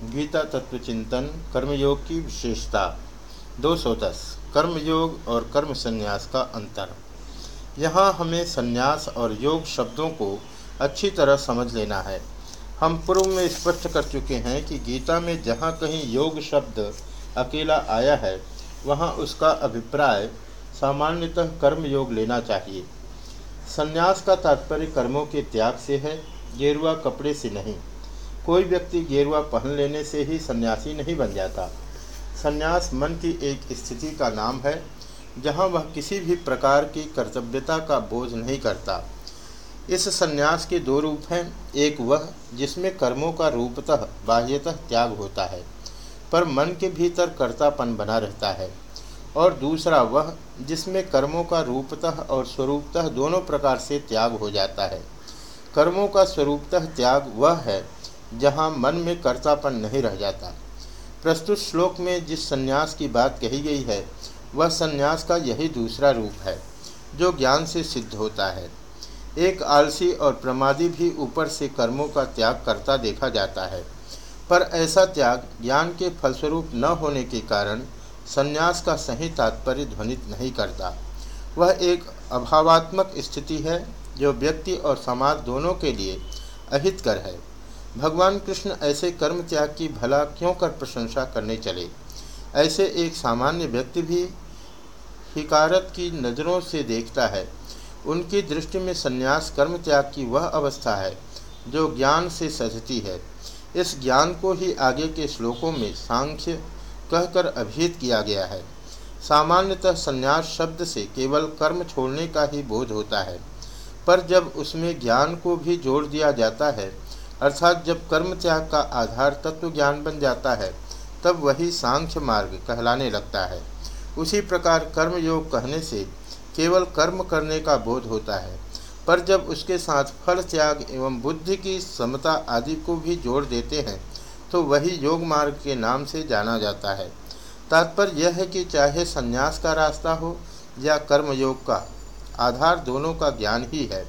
गीता तत्व चिंतन, कर्मयोग की विशेषता। 210 कर्मयोग और कर्म संन्यास का अंतर। यहाँ हमें संन्यास और योग शब्दों को अच्छी तरह समझ लेना है। हम पूर्व में स्पष्ट कर चुके हैं कि गीता में जहाँ कहीं योग शब्द अकेला आया है, वहाँ उसका अभिप्राय सामान्यतः कर्म योग लेना चाहिए। संन्यास का तात्पर्य कर्मों के त्याग से है, गेरुआ कपड़े से नहीं। कोई व्यक्ति गेरुआ पहन लेने से ही सन्यासी नहीं बन जाता। सन्यास मन की एक स्थिति का नाम है, जहाँ वह किसी भी प्रकार की कर्तव्यता का बोझ नहीं करता। इस सन्यास के दो रूप हैं, एक वह जिसमें कर्मों का रूपतः बाह्यतः त्याग होता है, पर मन के भीतर कर्तापन बना रहता है, और दूसरा वह जिसमें कर्मों का रूपतः और स्वरूपतः दोनों प्रकार से त्याग हो जाता है। कर्मों का स्वरूपतः त्याग वह है जहाँ मन में कर्तापन नहीं रह जाता। प्रस्तुत श्लोक में जिस संन्यास की बात कही गई है, वह संन्यास का यही दूसरा रूप है, जो ज्ञान से सिद्ध होता है। एक आलसी और प्रमादी भी ऊपर से कर्मों का त्याग करता देखा जाता है। पर ऐसा त्याग ज्ञान के फलस्वरूप न होने के कारण संन्यास का सही तात्पर्य ध्वनित नहीं करता। वह एक अभावात्मक स्थिति है, जो व्यक्ति और समाज दोनों के लिए अहितकर है। भगवान कृष्ण ऐसे कर्म त्याग की भला क्यों कर प्रशंसा करने चले? ऐसे एक सामान्य व्यक्ति भी हिकारत की नज़रों से देखता है। उनकी दृष्टि में संन्यास कर्म त्याग की वह अवस्था है, जो ज्ञान से सजती है। इस ज्ञान को ही आगे के श्लोकों में सांख्य कहकर अभिहित किया गया है। सामान्यतः संन्यास शब्द से केवल कर्म छोड़ने का ही बोध होता है। पर जब उसमें ज्ञान को भी जोड़ दिया जाता है अर्थात जब कर्म त्याग का आधार तत्व ज्ञान बन जाता है, तब वही सांख्य मार्ग कहलाने लगता है। उसी प्रकार कर्म योग कहने से केवल कर्म करने का बोध होता है, पर जब उसके साथ फल त्याग एवं बुद्धि की समता आदि को भी जोड़ देते हैं तो वही योग मार्ग के नाम से जाना जाता है। तात्पर्य यह है कि चाहे संन्यास का रास्ता हो या कर्मयोग का, आधार दोनों का ज्ञान ही है।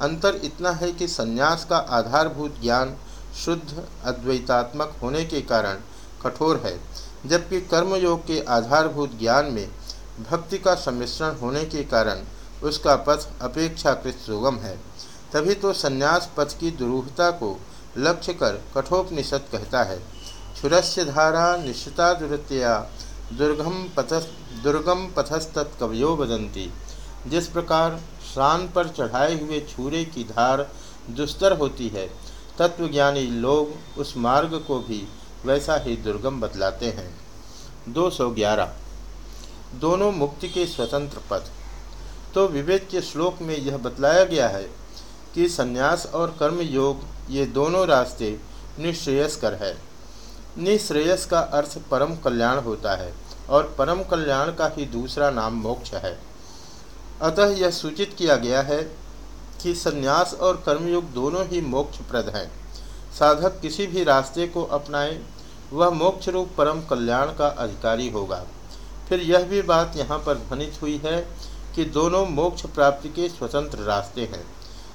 अंतर इतना है कि संन्यास का आधारभूत ज्ञान शुद्ध, अद्वैतात्मक होने के कारण कठोर है, जबकि कर्मयोग के आधारभूत ज्ञान में भक्ति का सम्मिश्रण होने के कारण उसका पथ अपेक्षाकृत सुगम है। तभी तो संन्यास पथ की दुरूहता को लक्ष्य कर कठोपनिषद कहता है क्षुरस्य धारा निश्चिता दुरतया दुर्गम पथ दुर्गम पथस्तत्कवयो बदंती जिस प्रकार शान पर चढ़ाए हुए छूरे की धार दुस्तर होती है। तत्वज्ञानी लोग उस मार्ग को भी वैसा ही दुर्गम बतलाते हैं। 211 दोनों मुक्ति के स्वतंत्र पथ। तो विवेक के श्लोक में यह बतलाया गया है कि संन्यास और कर्म योग ये दोनों रास्ते निश्रेयस्कर है। निश्रेयस का अर्थ परम कल्याण होता है और परम कल्याण का ही दूसरा नाम मोक्ष है। अतः यह सूचित किया गया है कि संन्यास और कर्मयुग दोनों ही मोक्षप्रद हैं। साधक किसी भी रास्ते को अपनाए, वह मोक्ष रूप परम कल्याण का अधिकारी होगा। फिर यह भी बात यहाँ पर ध्वनित हुई है कि दोनों मोक्ष प्राप्ति के स्वतंत्र रास्ते हैं।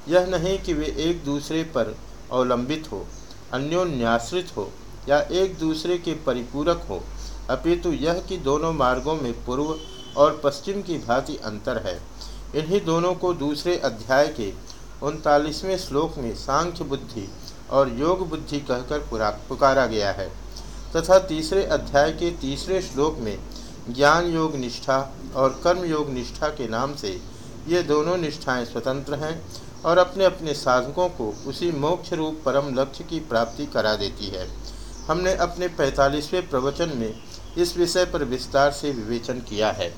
यह नहीं कि वे एक दूसरे पर अवलंबित हो, अन्योन्याश्रित हो, या एक दूसरे के परिपूरक हो। अपितु यह कि दोनों मार्गों में पूर्व और पश्चिम की भांति अंतर है। इन्हीं दोनों को दूसरे अध्याय के उनतालीसवें श्लोक में सांख्य बुद्धि और योग बुद्धि कहकर पुकारा गया है। तथा तीसरे अध्याय के तीसरे श्लोक में ज्ञान योग निष्ठा और कर्म योग निष्ठा के नाम से ये दोनों निष्ठाएँ स्वतंत्र हैं और अपने अपने साधकों को उसी मोक्ष रूप परम लक्ष्य की प्राप्ति करा देती है। हमने अपने पैंतालीसवें प्रवचन में इस विषय पर विस्तार से विवेचन किया है।